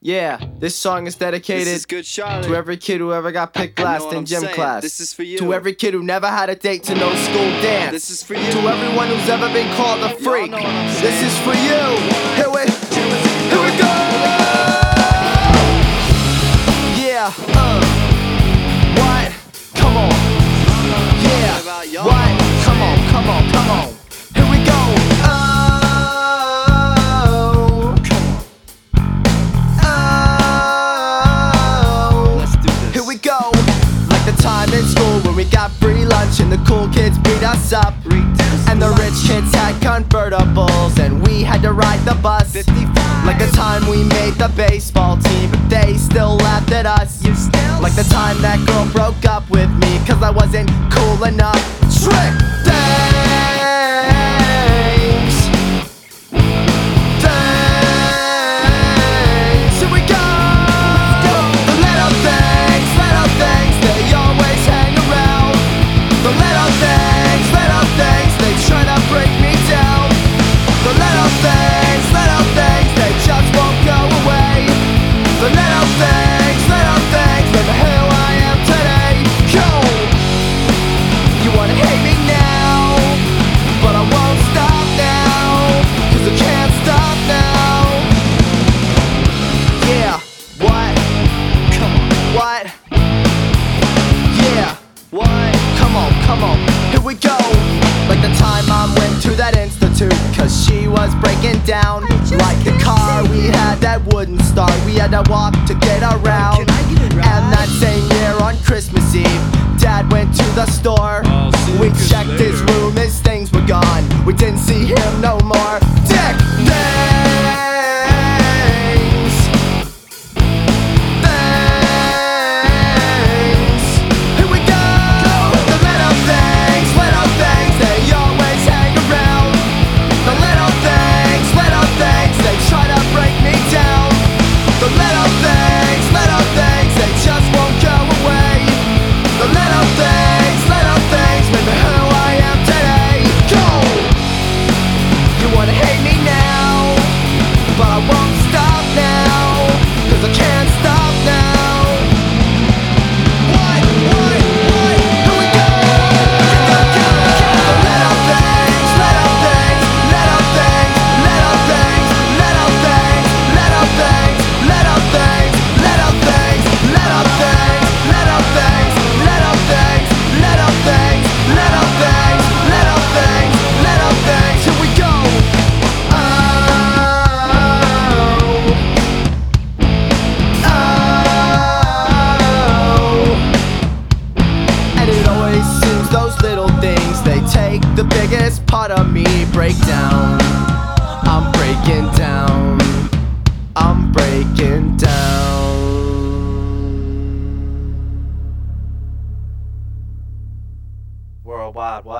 Yeah, this song is dedicated is good to every kid who ever got picked last in gym saying. class. This is for you. To every kid who never had a date to no school dance. This is for you. To everyone who's ever been called a freak. know what I'm This is for you. Here us up. And the rich kids had convertibles and we had to ride the bus. Like the time we made the baseball team, but they still laughed at us. Like the time that girl broke up with me cause I wasn't cool enough. Trick! Was breaking down. Like the car we had that wouldn't start, we had to walk to get around. Can I get a ride? And that same year on Christmas Eve, Dad went to the store. I'll see you We checked his room, his things were gone. We didn't see him no more. Wanna hate me those little things they take the biggest part of me break down.